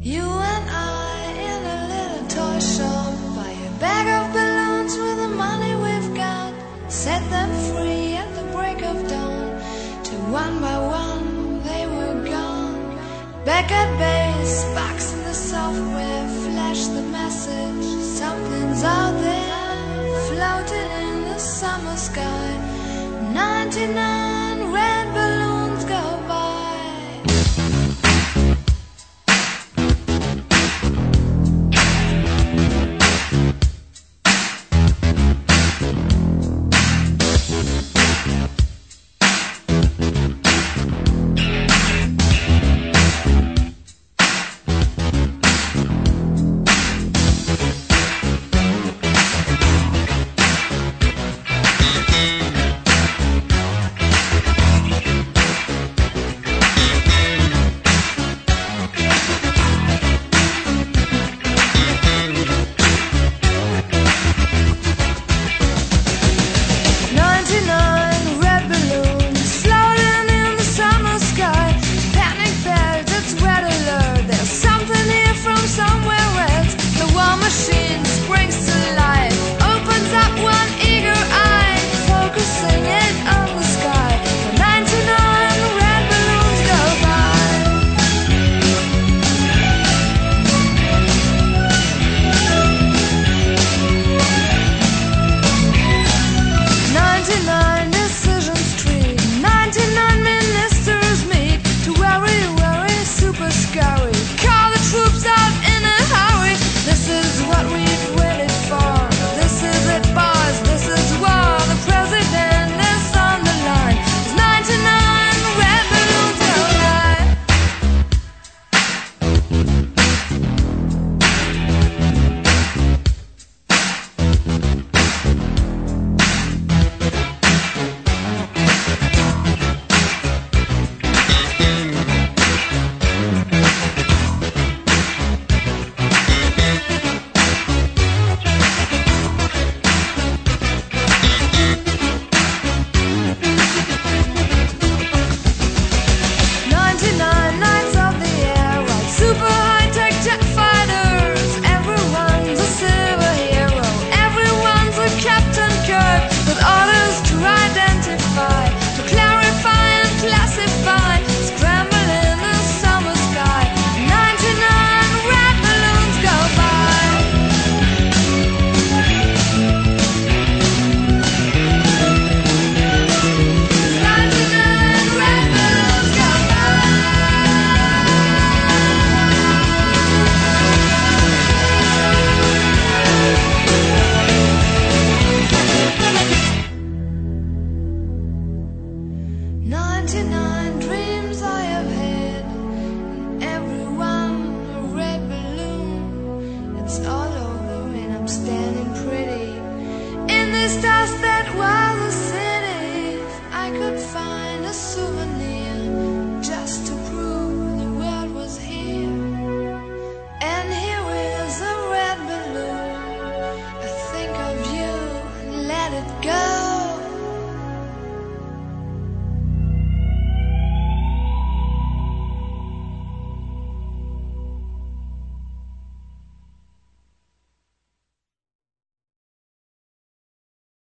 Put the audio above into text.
You and I in a little toy shop buy a bag of balloons with the money we've got. Set them free at the break of dawn. To one by one they were gone. Back at base, box in the software flash the message. Something's out there, floating in the summer sky. 99. tonight.